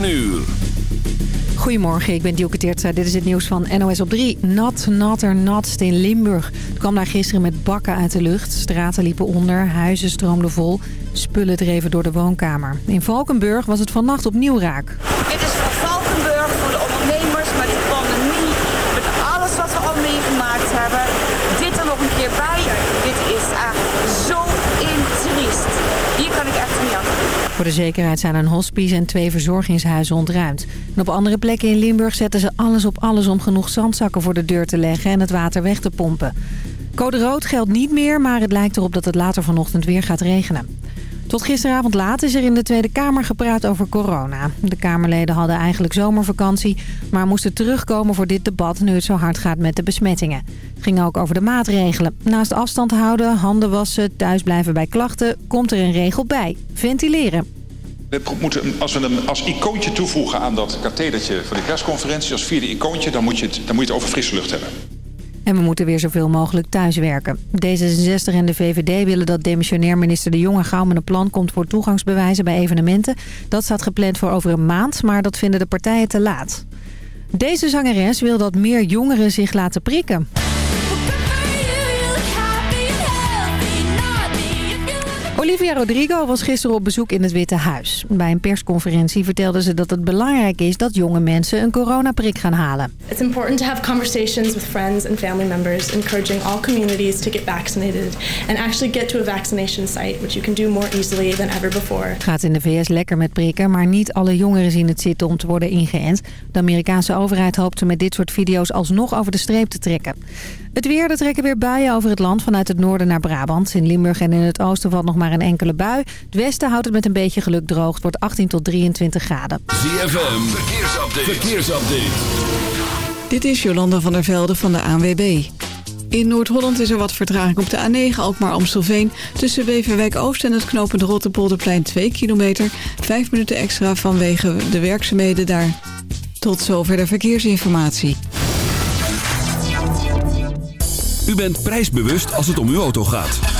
7 uur. Goedemorgen, ik ben Dielke Teertza. Dit is het nieuws van NOS op 3. Nat, natter, natst in Limburg. Het kwam daar gisteren met bakken uit de lucht. Straten liepen onder, huizen stroomden vol. Spullen dreven door de woonkamer. In Valkenburg was het vannacht opnieuw raak. Dit is voor Valkenburg, voor de ondernemers, met de pandemie, met alles wat we al meegemaakt hebben. Dit er nog een keer bij. Dit is echt zo intriest. Hier kan ik echt niet aan. Voor de zekerheid zijn een hospice en twee verzorgingshuizen ontruimd. En op andere plekken in Limburg zetten ze alles op alles om genoeg zandzakken voor de deur te leggen en het water weg te pompen. Code rood geldt niet meer, maar het lijkt erop dat het later vanochtend weer gaat regenen. Tot gisteravond laat is er in de Tweede Kamer gepraat over corona. De Kamerleden hadden eigenlijk zomervakantie, maar moesten terugkomen voor dit debat nu het zo hard gaat met de besmettingen. Het ging ook over de maatregelen. Naast afstand houden, handen wassen, thuisblijven bij klachten, komt er een regel bij. Ventileren. We moeten, als we hem als icoontje toevoegen aan dat kathedertje van de persconferentie, als vierde icoontje, dan moet je het, dan moet je het over frisse lucht hebben. En we moeten weer zoveel mogelijk thuiswerken. D66 en de VVD willen dat demissionair minister De Jonge gauw met een plan komt voor toegangsbewijzen bij evenementen. Dat staat gepland voor over een maand, maar dat vinden de partijen te laat. Deze zangeres wil dat meer jongeren zich laten prikken. Olivia Rodrigo was gisteren op bezoek in het Witte Huis. Bij een persconferentie vertelde ze dat het belangrijk is dat jonge mensen een coronaprik gaan halen. It's important to have conversations with friends and family members, encouraging all communities to get vaccinated and actually get to a vaccination site, which you can do more easily than ever before. Het gaat in de VS lekker met prikken, maar niet alle jongeren zien het zitten om te worden ingeënt. De Amerikaanse overheid hoopt ze met dit soort video's alsnog over de streep te trekken. Het weer, er trekken weer buien over het land vanuit het noorden naar Brabant. In Limburg en in het oosten valt nog maar een enkele bui. Het westen houdt het met een beetje geluk droog. Het wordt 18 tot 23 graden. ZFM, verkeersupdate. verkeersupdate. Dit is Jolanda van der Velde van de ANWB. In Noord-Holland is er wat vertraging op de A9, Alkmaar-Amstelveen. Tussen Beverwijk Oost en het knopende Rotterpolderplein 2 kilometer. Vijf minuten extra vanwege de werkzaamheden daar. Tot zover de verkeersinformatie. U bent prijsbewust als het om uw auto gaat.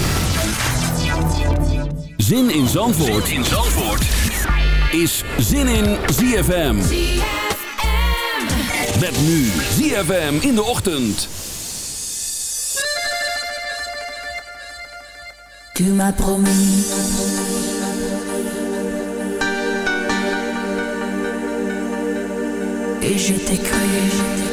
Zin in Zandvoort, in Zandvoort. is Zin in ZFM. Met nu ZFM in de ochtend. Tu m'as promis Et je t'ai cru,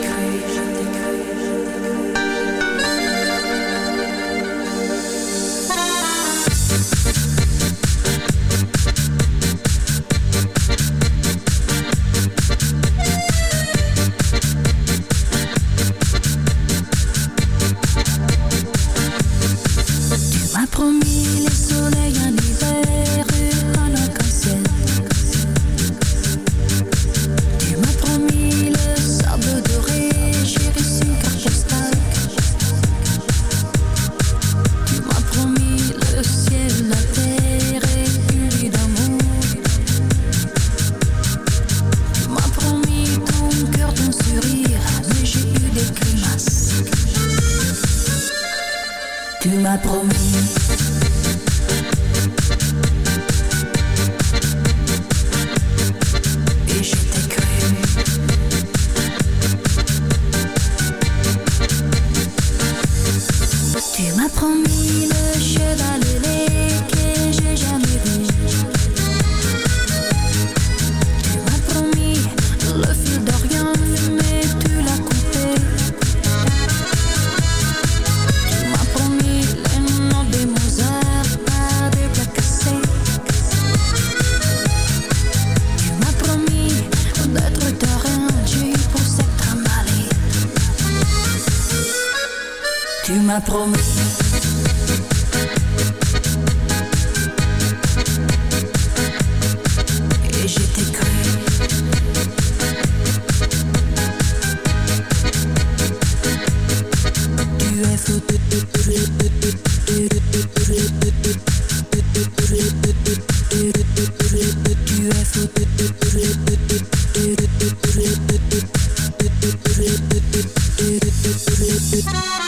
Tu es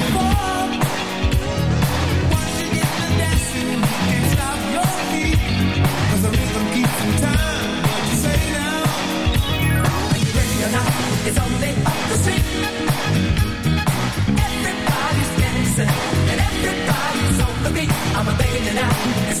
Now.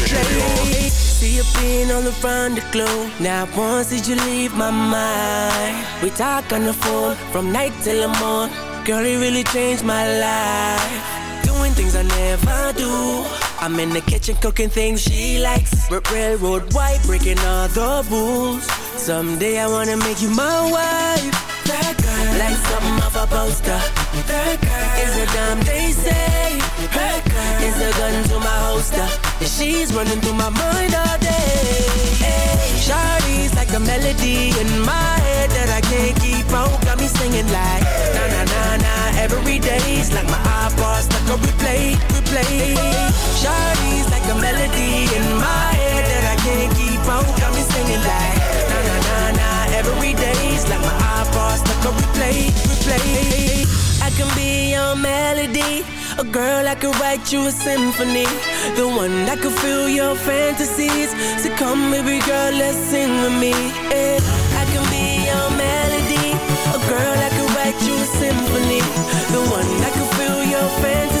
See you being all around the globe. Now once did you leave my mind? We talk on the phone from night till the morning. Girl, it really changed my life. Doing things I never do. I'm in the kitchen cooking things she likes. R- railroad white, breaking all the rules. Someday I wanna make you my wife. That girl, like something off a poster. That girl is a damn they say. That girl is a gun to my holster. And she's running through my mind all day. Hey, Shawty's like a melody in my head that I can't keep out. Got me singing like na na na na every day's like my iPod stuck on replay, replay. Replay. I can be your melody, a girl I could write you a symphony, the one that could fill your fantasies. So come, baby girl, let's sing with me. Yeah. I can be your melody, a girl I could write you a symphony, the one that could fill your fantasies.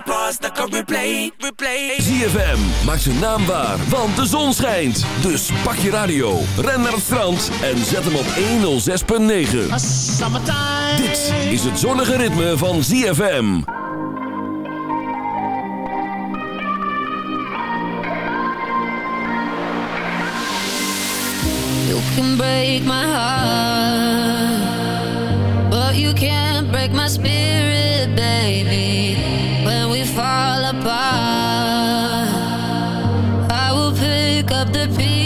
stuck on replay, replay. ZFM maakt zijn naam waar, want de zon schijnt. Dus pak je radio, ren naar het strand en zet hem op 106.9. Dit is het zonnige ritme van ZFM. You can break my heart, but you can't break my spirit, baby. the people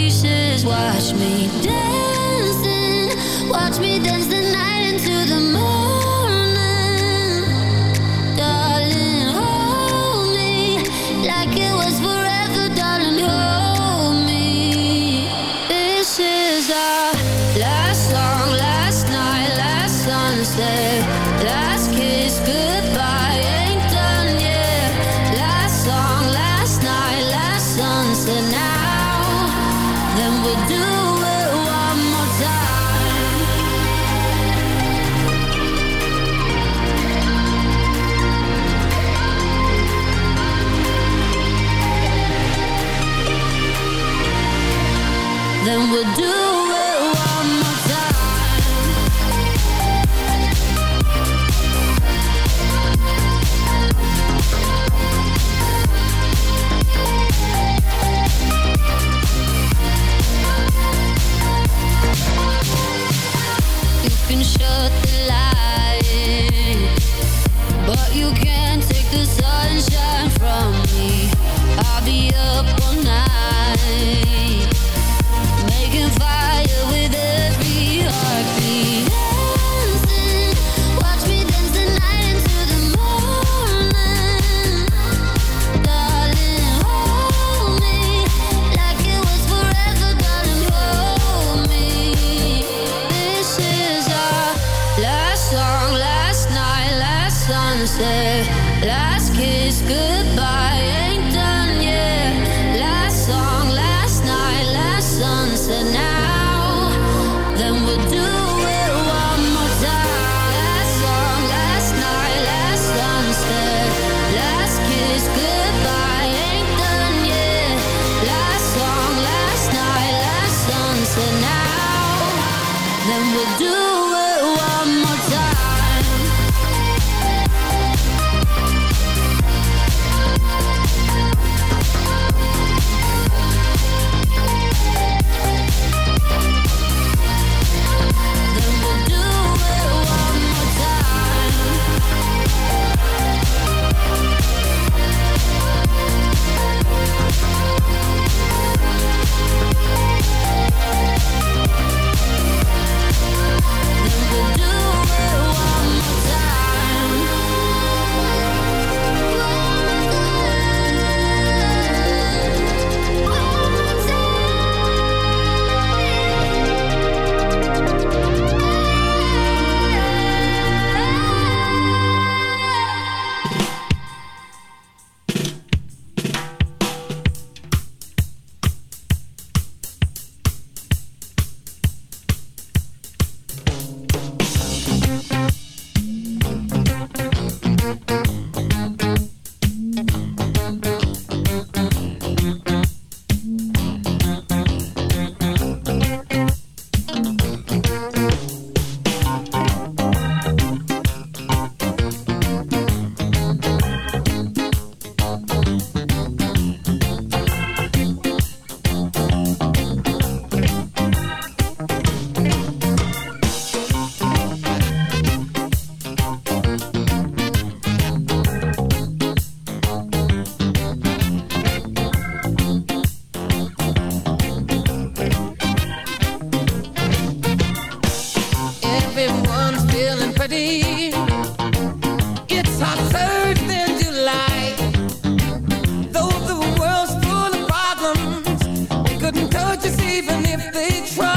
even if they tried.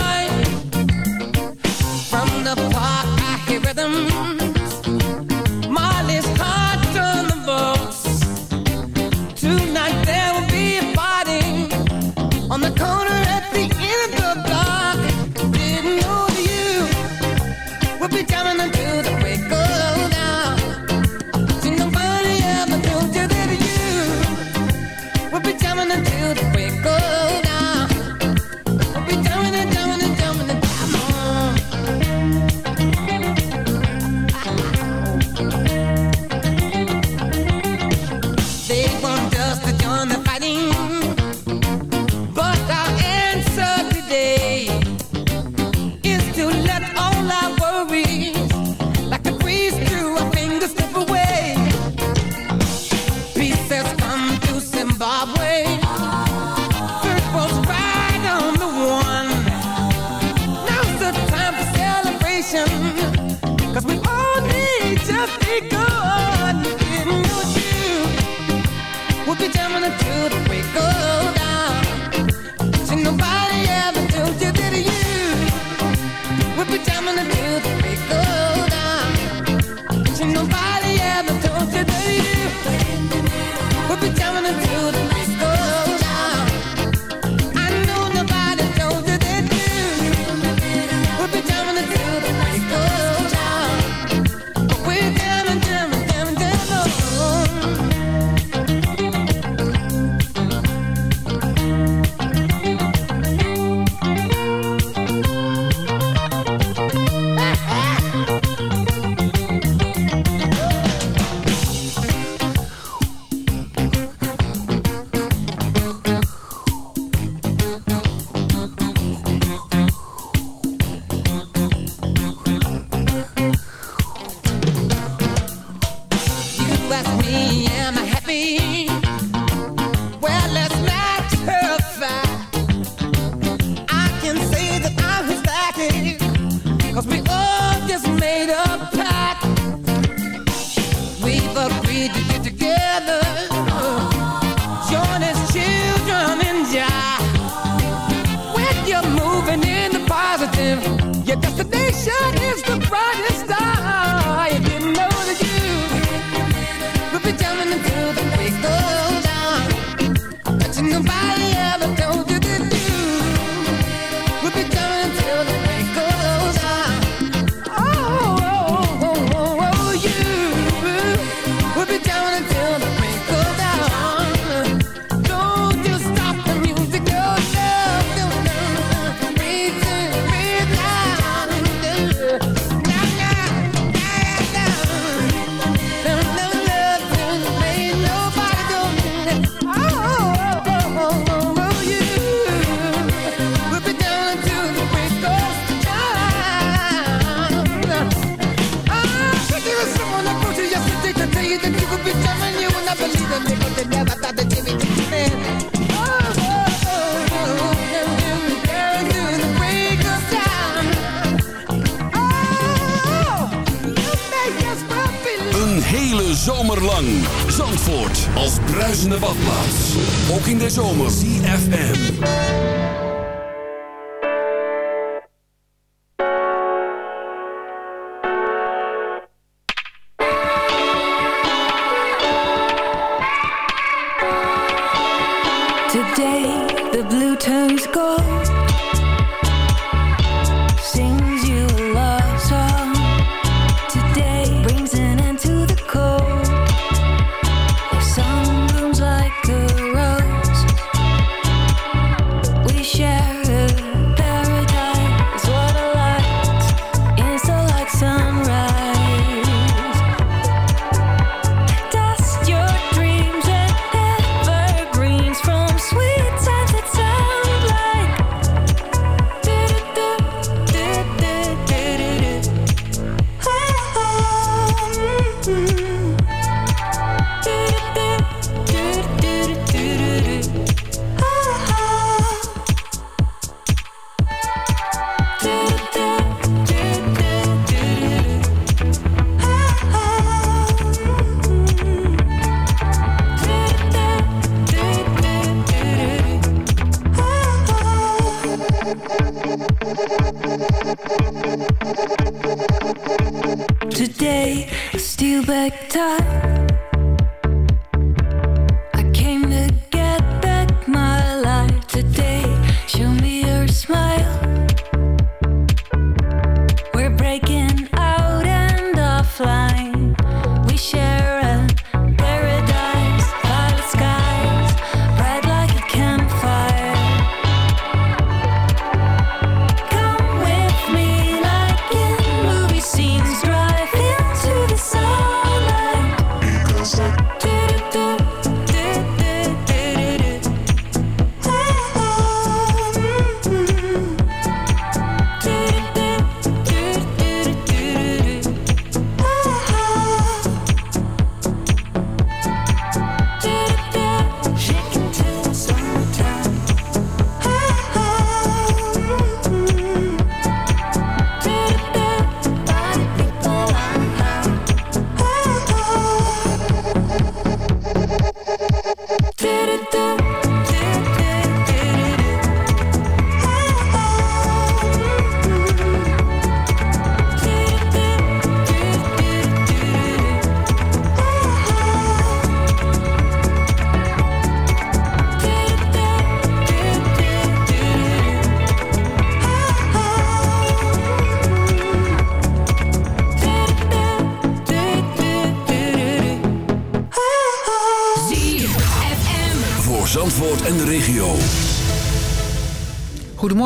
De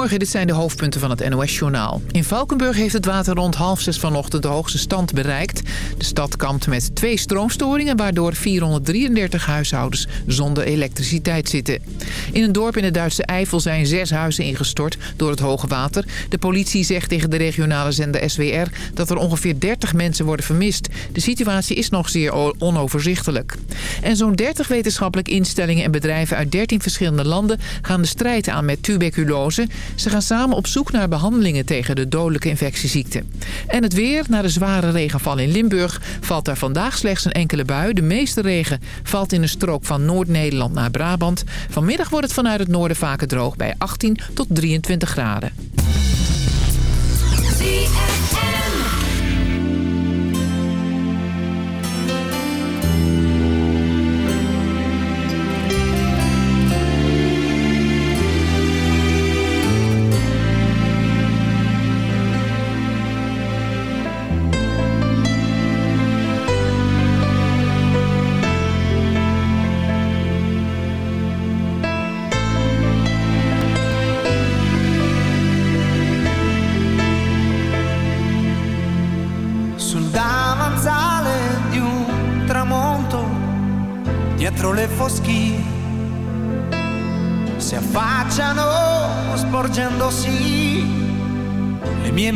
Goedemorgen, dit zijn de hoofdpunten van het NOS-journaal. In Valkenburg heeft het water rond half zes vanochtend de hoogste stand bereikt. De stad kampt met twee stroomstoringen... waardoor 433 huishoudens zonder elektriciteit zitten. In een dorp in de Duitse Eifel zijn zes huizen ingestort door het hoge water. De politie zegt tegen de regionale zender SWR... dat er ongeveer 30 mensen worden vermist. De situatie is nog zeer onoverzichtelijk. En zo'n 30 wetenschappelijke instellingen en bedrijven uit 13 verschillende landen... gaan de strijd aan met tuberculose. Ze gaan samen op zoek naar behandelingen tegen de dodelijke infectieziekte. En het weer, na de zware regenval in Limburg... valt daar vandaag slechts een enkele bui. De meeste regen valt in een strook van Noord-Nederland naar Brabant. Vanmiddag wordt het vanuit het noorden vaker droog bij 18 tot 23 graden.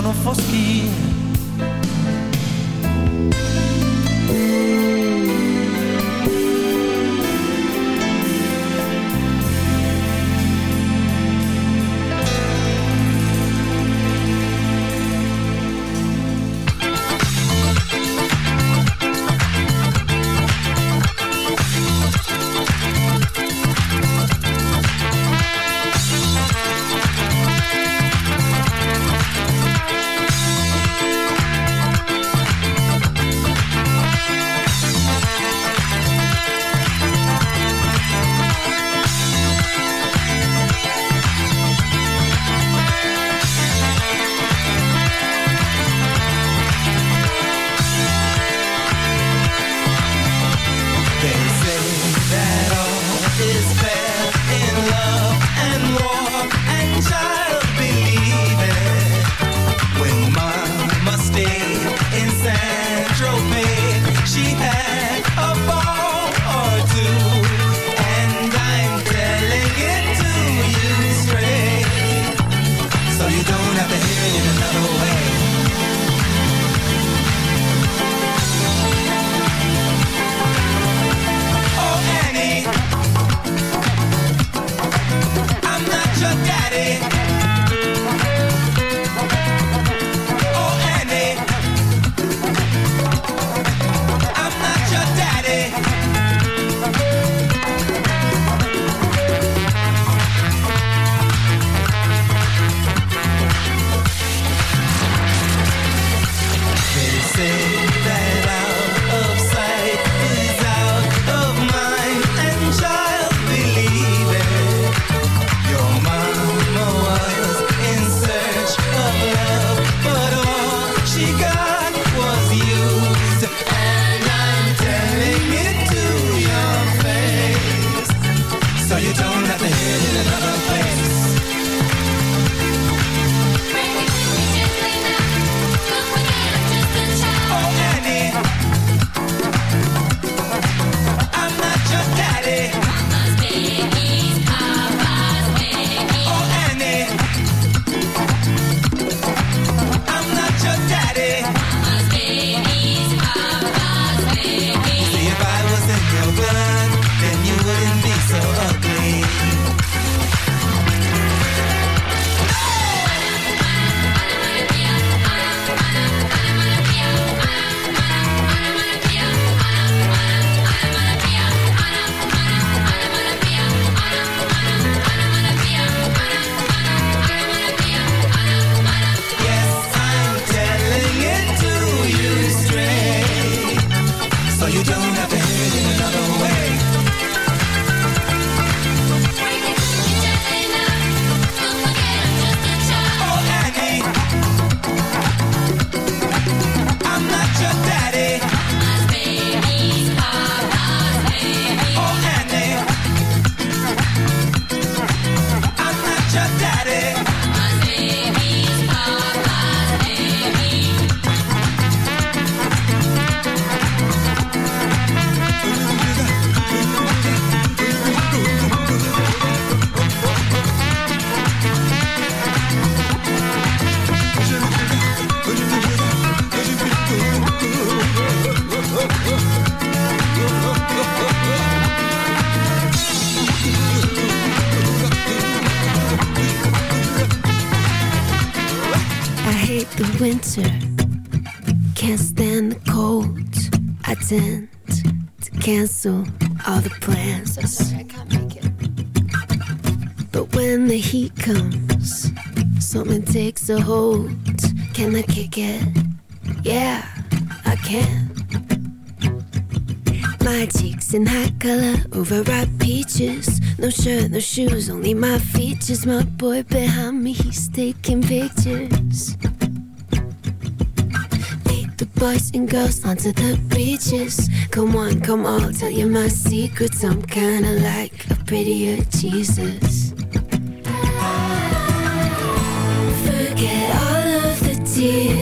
no foschino music winter. Can't stand the cold. I tend to cancel all the plans. Sorry, I can't make it. But when the heat comes, something takes a hold. Can I kick it? Yeah, I can. My cheeks in hot color, overripe peaches. No shirt, no shoes, only my features. My boy behind me, he's taking pictures. Boys and girls onto the beaches. Come on, come on, tell you my secrets. I'm kinda like a prettier Jesus. Forget all of the tears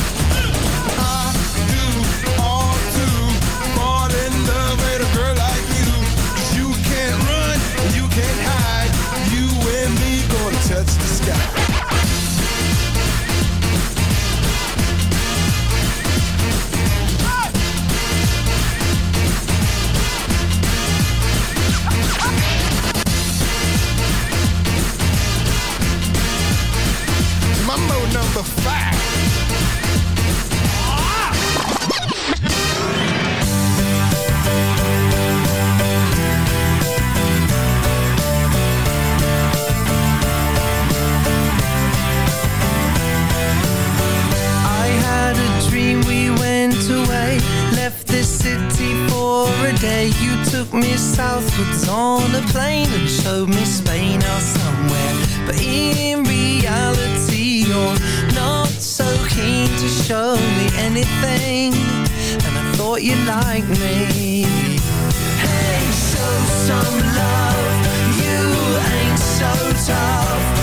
For a dream we went to left this city more a day. You took me southwards on a plane And showed me Spain. Or somewhere But in reality not so keen to show me anything And I thought you liked me. Hey, show some love. You ain't so tough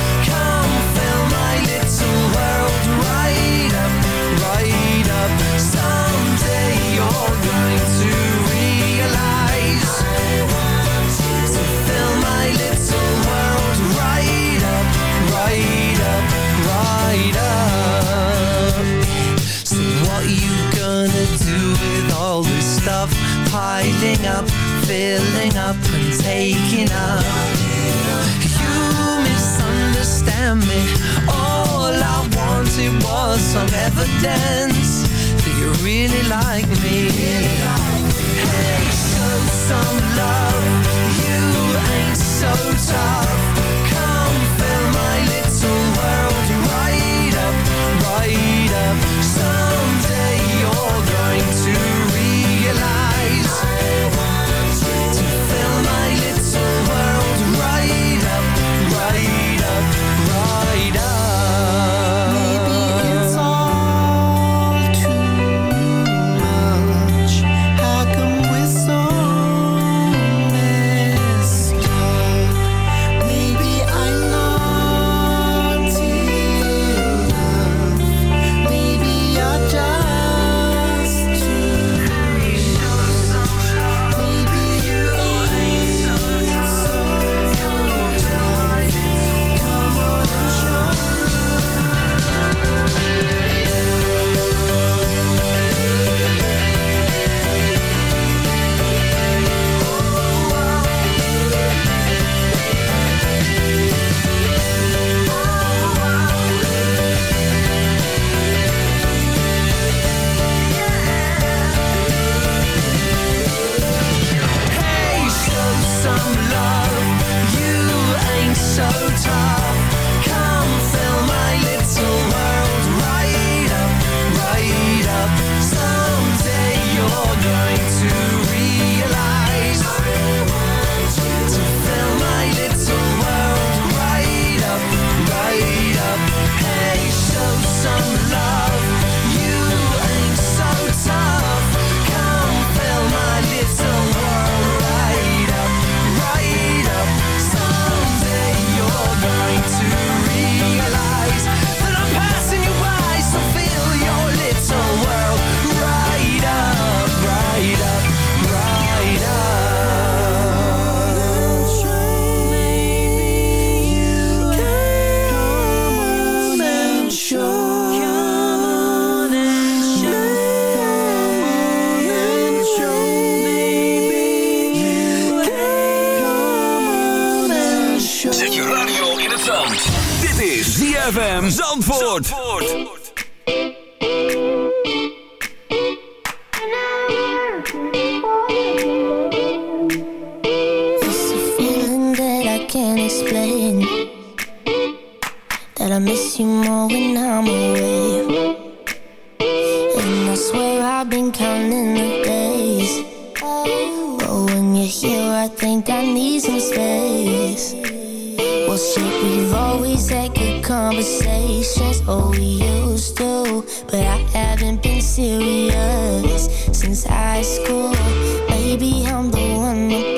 You misunderstand me. All I wanted was some evidence That you really like me. Hey, show some love. You ain't so tough serious since high school. Maybe I'm the one